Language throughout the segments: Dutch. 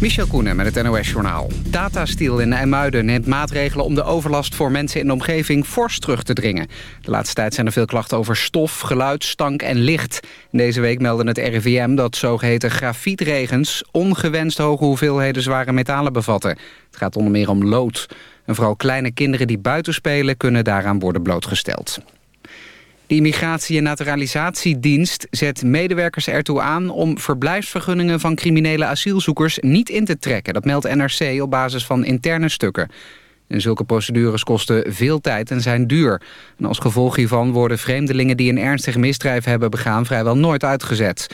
Michel Koenen met het NOS-journaal. Datastiel in IJmuiden neemt maatregelen om de overlast voor mensen in de omgeving fors terug te dringen. De laatste tijd zijn er veel klachten over stof, geluid, stank en licht. Deze week meldde het RIVM dat zogeheten grafietregens ongewenst hoge hoeveelheden zware metalen bevatten. Het gaat onder meer om lood. En vooral kleine kinderen die buiten spelen kunnen daaraan worden blootgesteld. De Immigratie- en Naturalisatiedienst zet medewerkers ertoe aan... om verblijfsvergunningen van criminele asielzoekers niet in te trekken. Dat meldt NRC op basis van interne stukken. En zulke procedures kosten veel tijd en zijn duur. En als gevolg hiervan worden vreemdelingen die een ernstig misdrijf hebben begaan... vrijwel nooit uitgezet.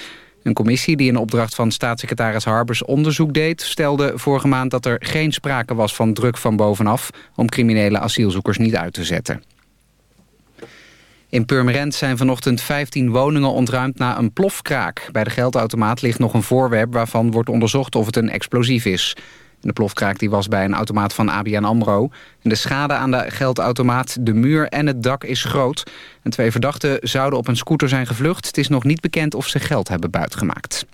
Een commissie die in opdracht van staatssecretaris Harbers onderzoek deed... stelde vorige maand dat er geen sprake was van druk van bovenaf... om criminele asielzoekers niet uit te zetten. In Purmerend zijn vanochtend 15 woningen ontruimd na een plofkraak. Bij de geldautomaat ligt nog een voorwerp waarvan wordt onderzocht of het een explosief is. De plofkraak die was bij een automaat van ABN AMRO. De schade aan de geldautomaat, de muur en het dak is groot. En twee verdachten zouden op een scooter zijn gevlucht. Het is nog niet bekend of ze geld hebben buitgemaakt.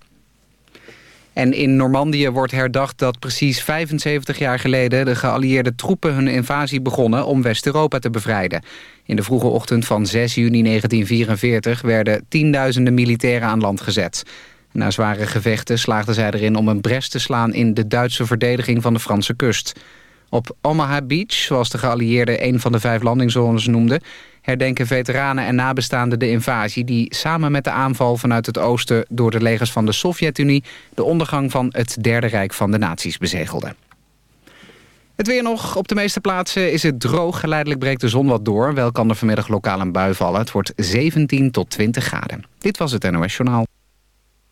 En in Normandië wordt herdacht dat precies 75 jaar geleden... de geallieerde troepen hun invasie begonnen om West-Europa te bevrijden. In de vroege ochtend van 6 juni 1944 werden tienduizenden militairen aan land gezet. Na zware gevechten slaagden zij erin om een bres te slaan... in de Duitse verdediging van de Franse kust. Op Omaha Beach, zoals de geallieerden een van de vijf landingszones noemden... herdenken veteranen en nabestaanden de invasie... die samen met de aanval vanuit het oosten door de legers van de Sovjet-Unie... de ondergang van het Derde Rijk van de naties bezegelden. Het weer nog. Op de meeste plaatsen is het droog. Geleidelijk breekt de zon wat door. Wel kan er vanmiddag lokaal een bui vallen. Het wordt 17 tot 20 graden. Dit was het NOS Journaal.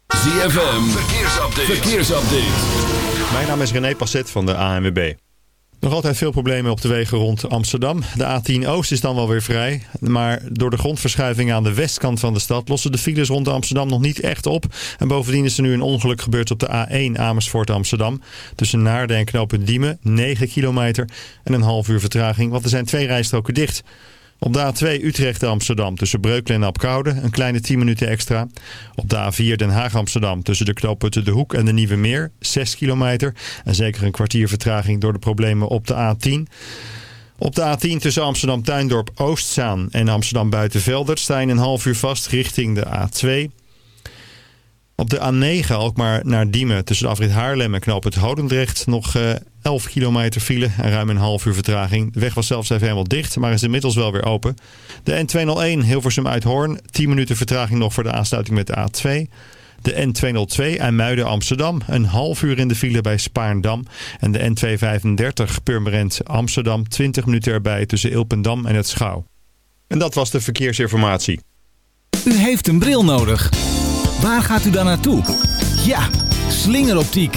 ZFM, verkeersupdate. verkeersupdate. Mijn naam is René Passet van de ANWB. Nog altijd veel problemen op de wegen rond Amsterdam. De A10 Oost is dan wel weer vrij. Maar door de grondverschuiving aan de westkant van de stad... lossen de files rond Amsterdam nog niet echt op. En bovendien is er nu een ongeluk gebeurd op de A1 Amersfoort Amsterdam. Tussen Naarden en knooppunt Diemen, 9 kilometer en een half uur vertraging. Want er zijn twee rijstroken dicht... Op de A2 Utrecht-Amsterdam tussen Breukelen en Apkoude een kleine 10 minuten extra. Op de A4 Den Haag-Amsterdam tussen de knooppunten De Hoek en de Nieuwe Meer 6 kilometer. En zeker een kwartier vertraging door de problemen op de A10. Op de A10 tussen Amsterdam-Tuindorp Oostzaan en Amsterdam-Buitenveldert sta je een half uur vast richting de A2. Op de A9 ook maar naar Diemen tussen de afrit Haarlem en knooppunt Hodendrecht nog 11 kilometer file en ruim een half uur vertraging. De weg was zelfs even helemaal dicht, maar is inmiddels wel weer open. De N201 Hilversum uit Hoorn, 10 minuten vertraging nog voor de aansluiting met de A2. De N202 IJmuiden Amsterdam, een half uur in de file bij Spaarndam. En de N235 Purmerend Amsterdam, 20 minuten erbij tussen Ilpendam en het Schouw. En dat was de verkeersinformatie. U heeft een bril nodig. Waar gaat u dan naartoe? Ja, slingeroptiek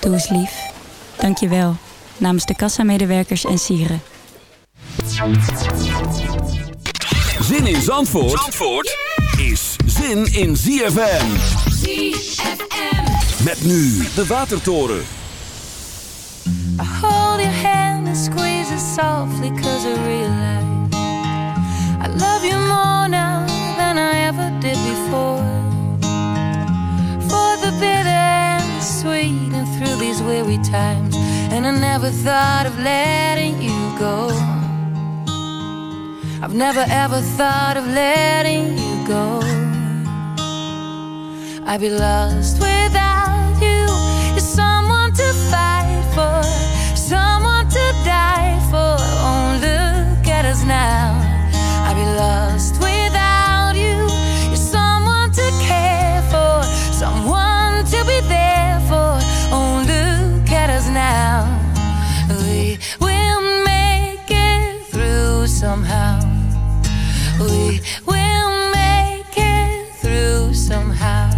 Doe eens lief. Dank je wel. Namens de kassamedewerkers en sieren. Zin in Zandvoort, Zandvoort is zin in ZFM. ZFM. Met nu de Watertoren. I hold your hand and squeeze it softly cause I realize I love you more now than I ever did before times And I never thought of letting you go. I've never ever thought of letting you go. I'd be lost without you. You're someone to fight for Someone to die for. Oh, look at us now. I'd be lost somehow we will make it through somehow.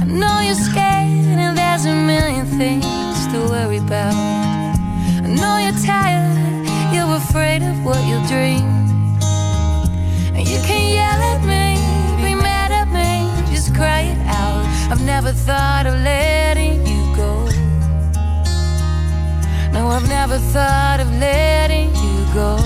I know you're scared and there's a million things to worry about. I know you're tired, you're afraid of what you'll dream. And you can yell at me, be mad at me, just cry it out. I've never thought of letting you go. No, I've never thought of letting you go.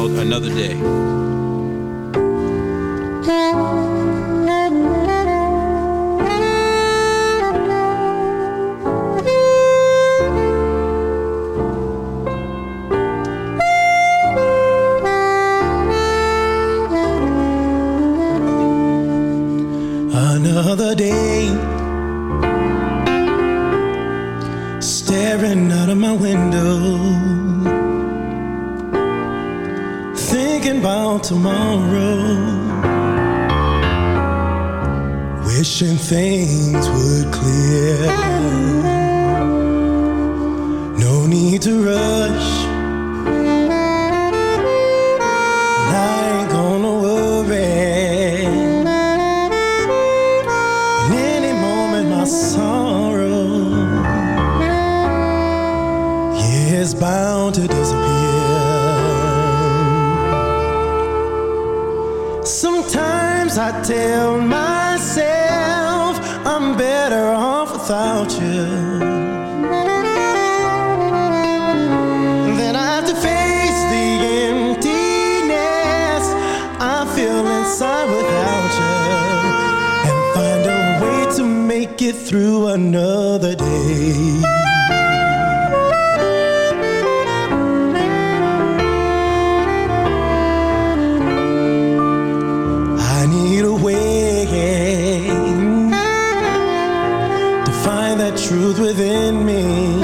world another day. that truth within me.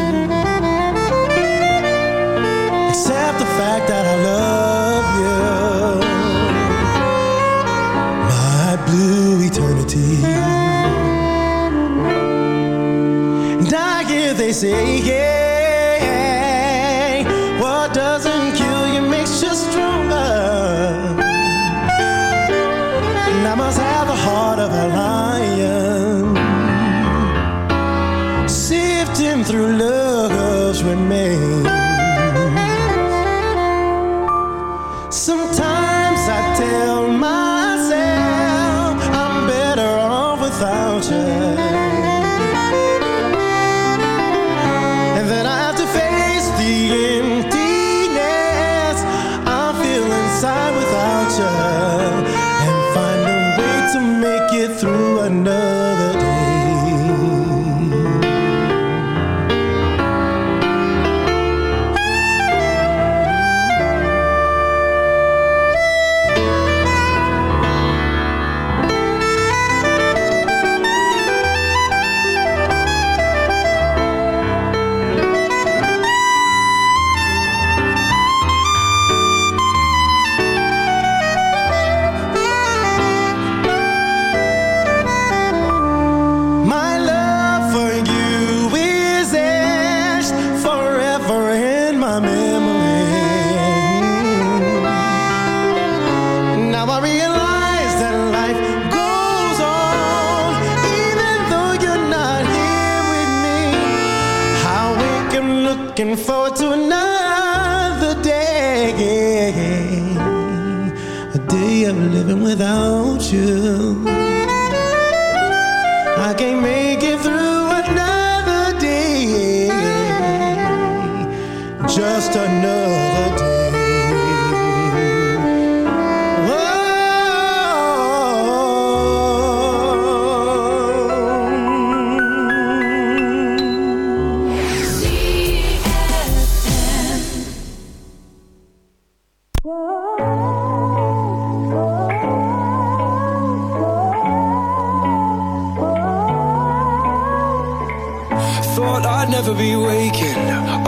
Accept the fact that I love you. My blue eternity. And I hear they say yeah. of living without you. I can't make it through another day, just another.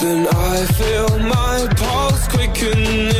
Then I feel my pulse quickening.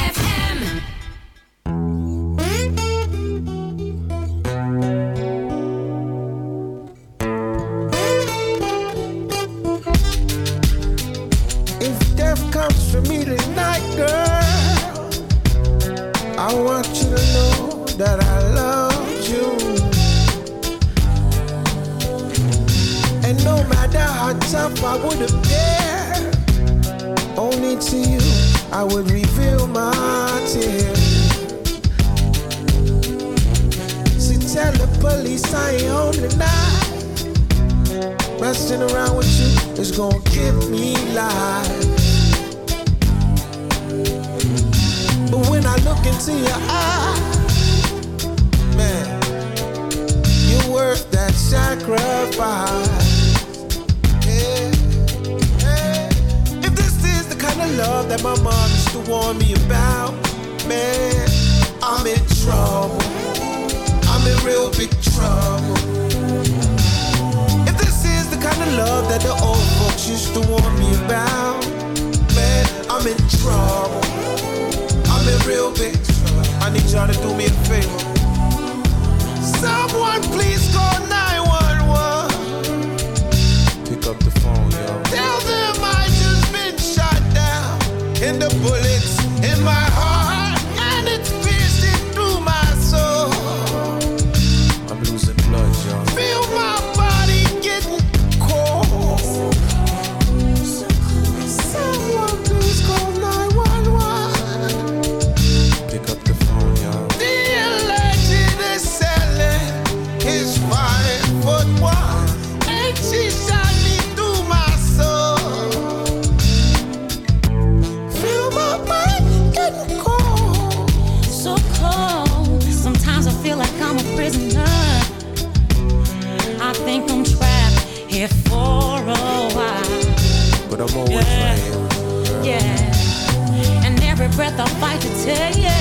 into your eye. Man, you're worth that sacrifice. Yeah. Yeah. If this is the kind of love that my mom used to warn me about, man, I'm in trouble. I'm in real big trouble. If this is the kind of love that the old folks used to warn me about, man, I'm in trouble real bitch. I need y'all to do me a favor. Someone please call 911. Pick up the phone, yo. Tell them I just been shot down and the bullets. worth a fight to take.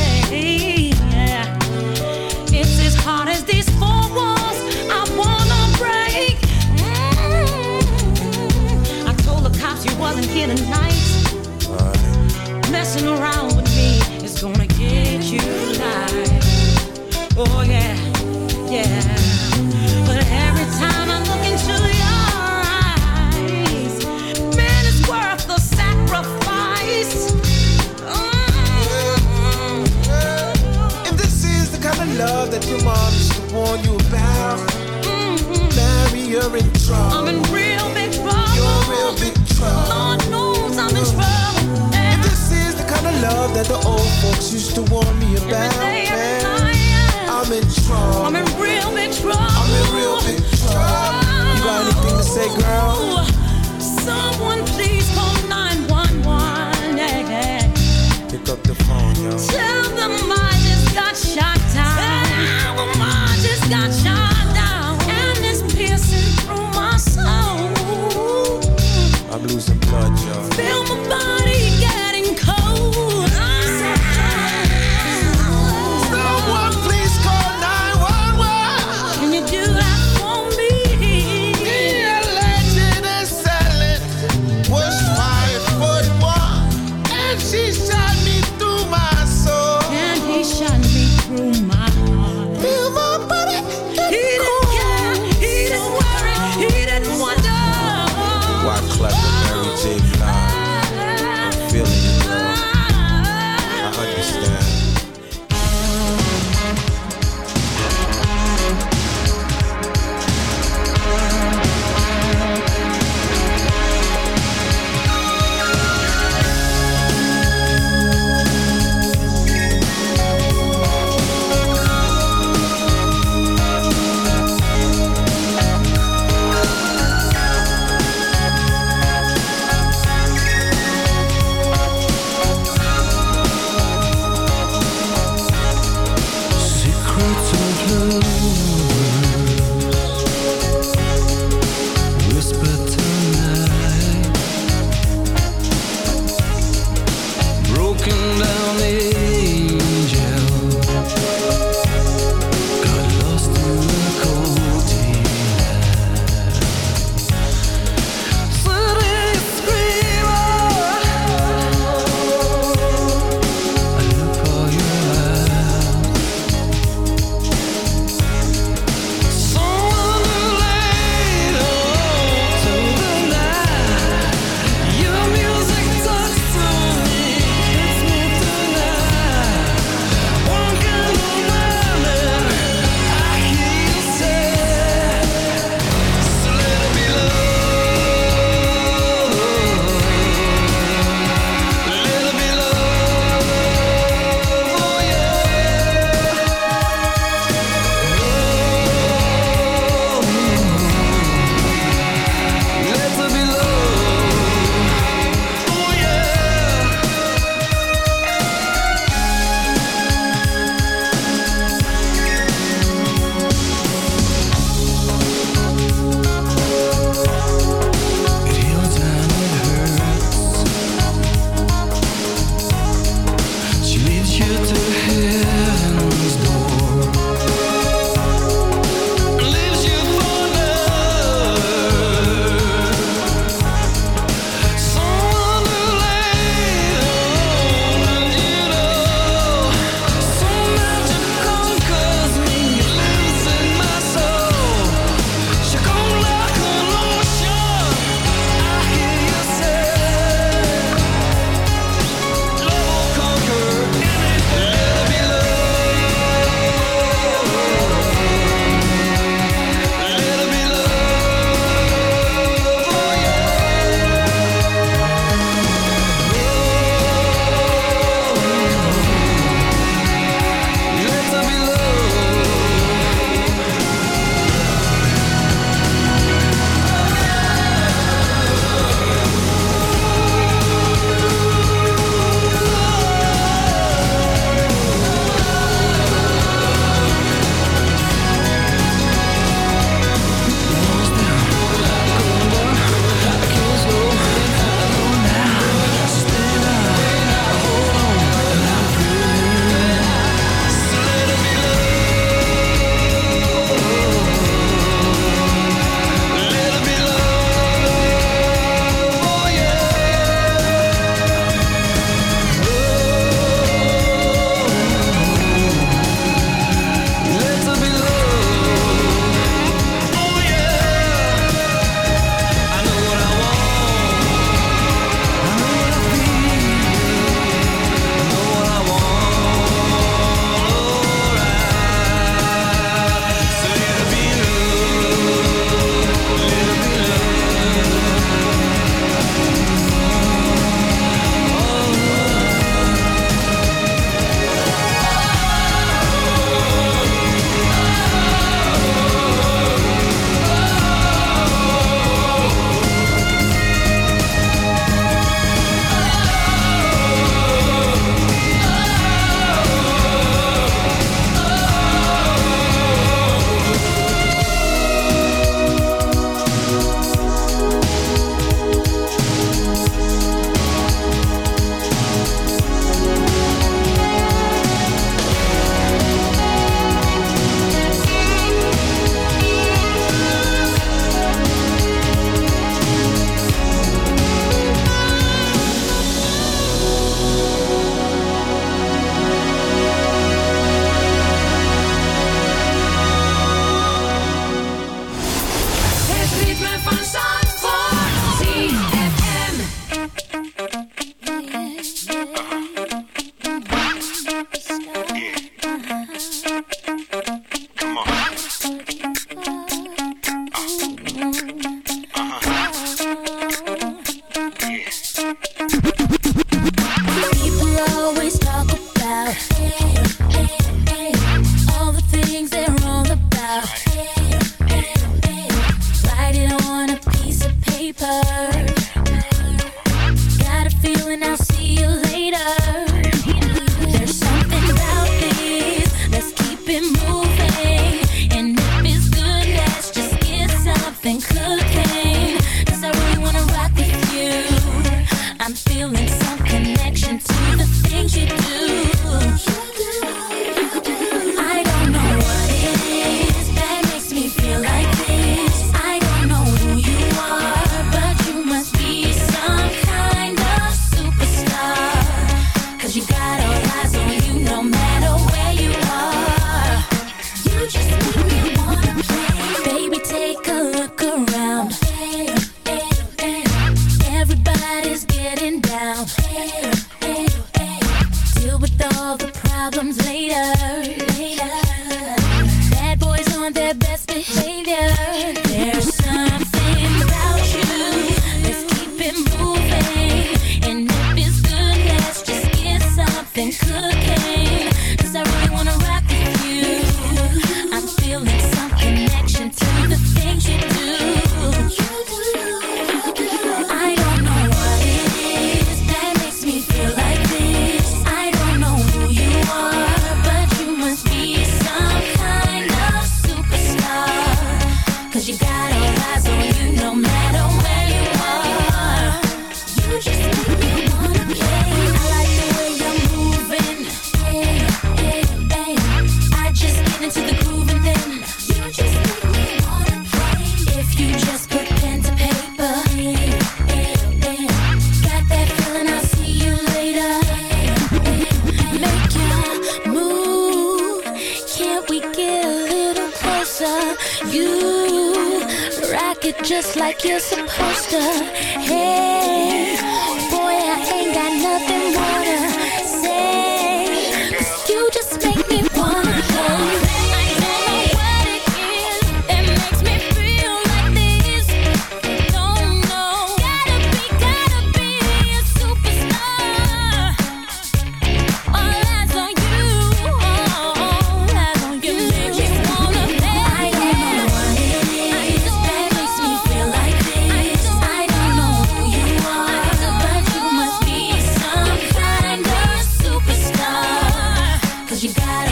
You got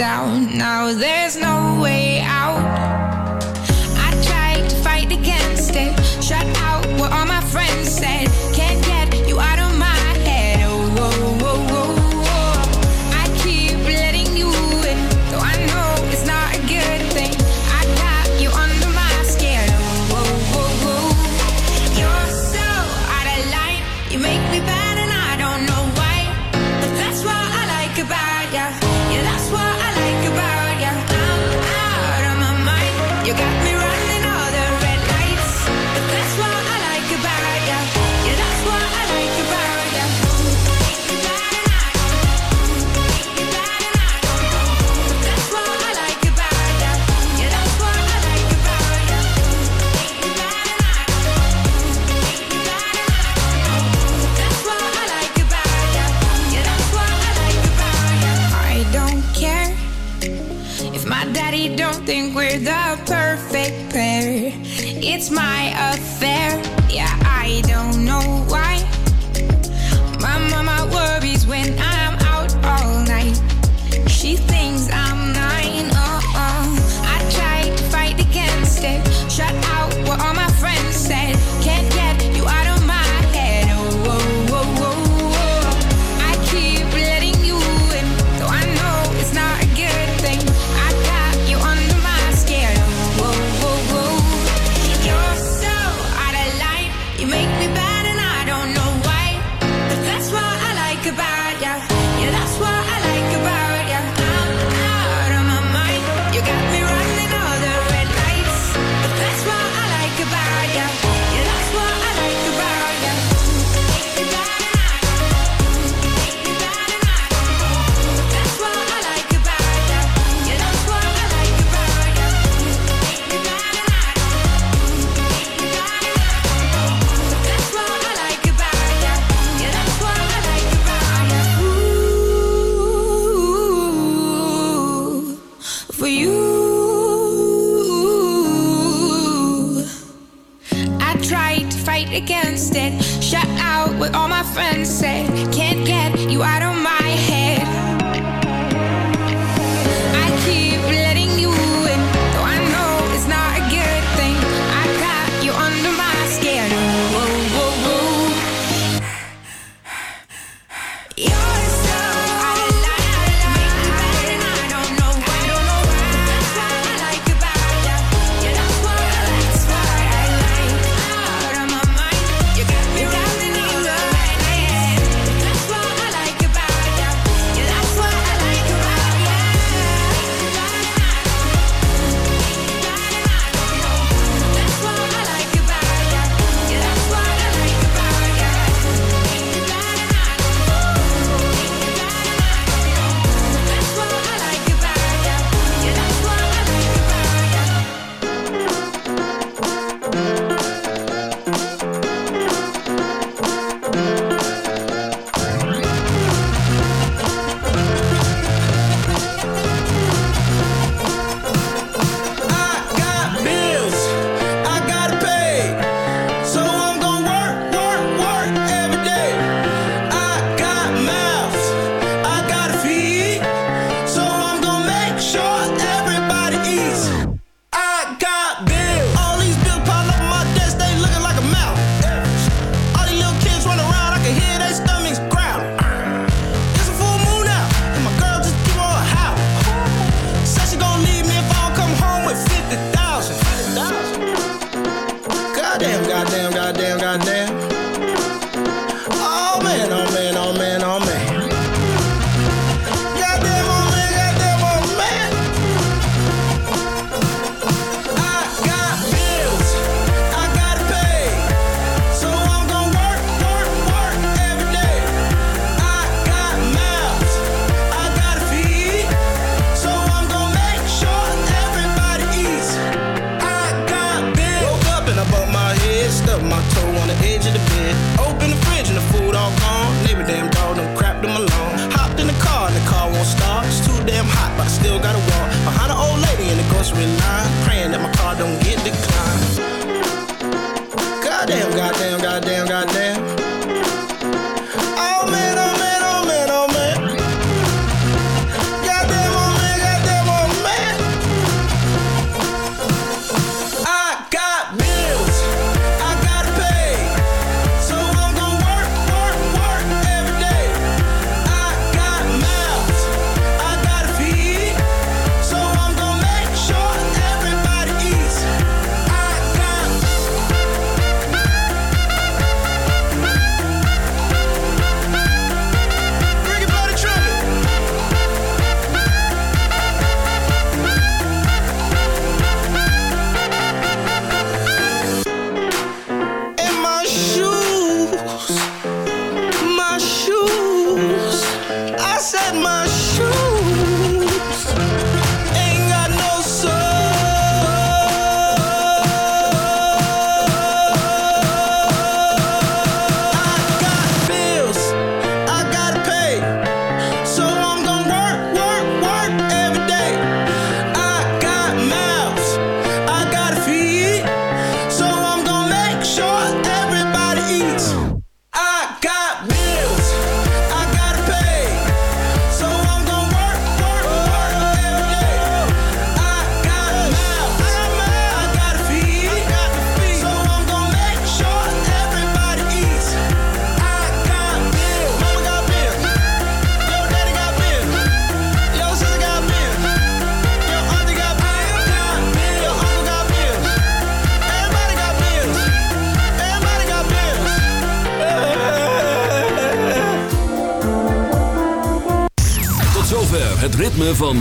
down. Now there's no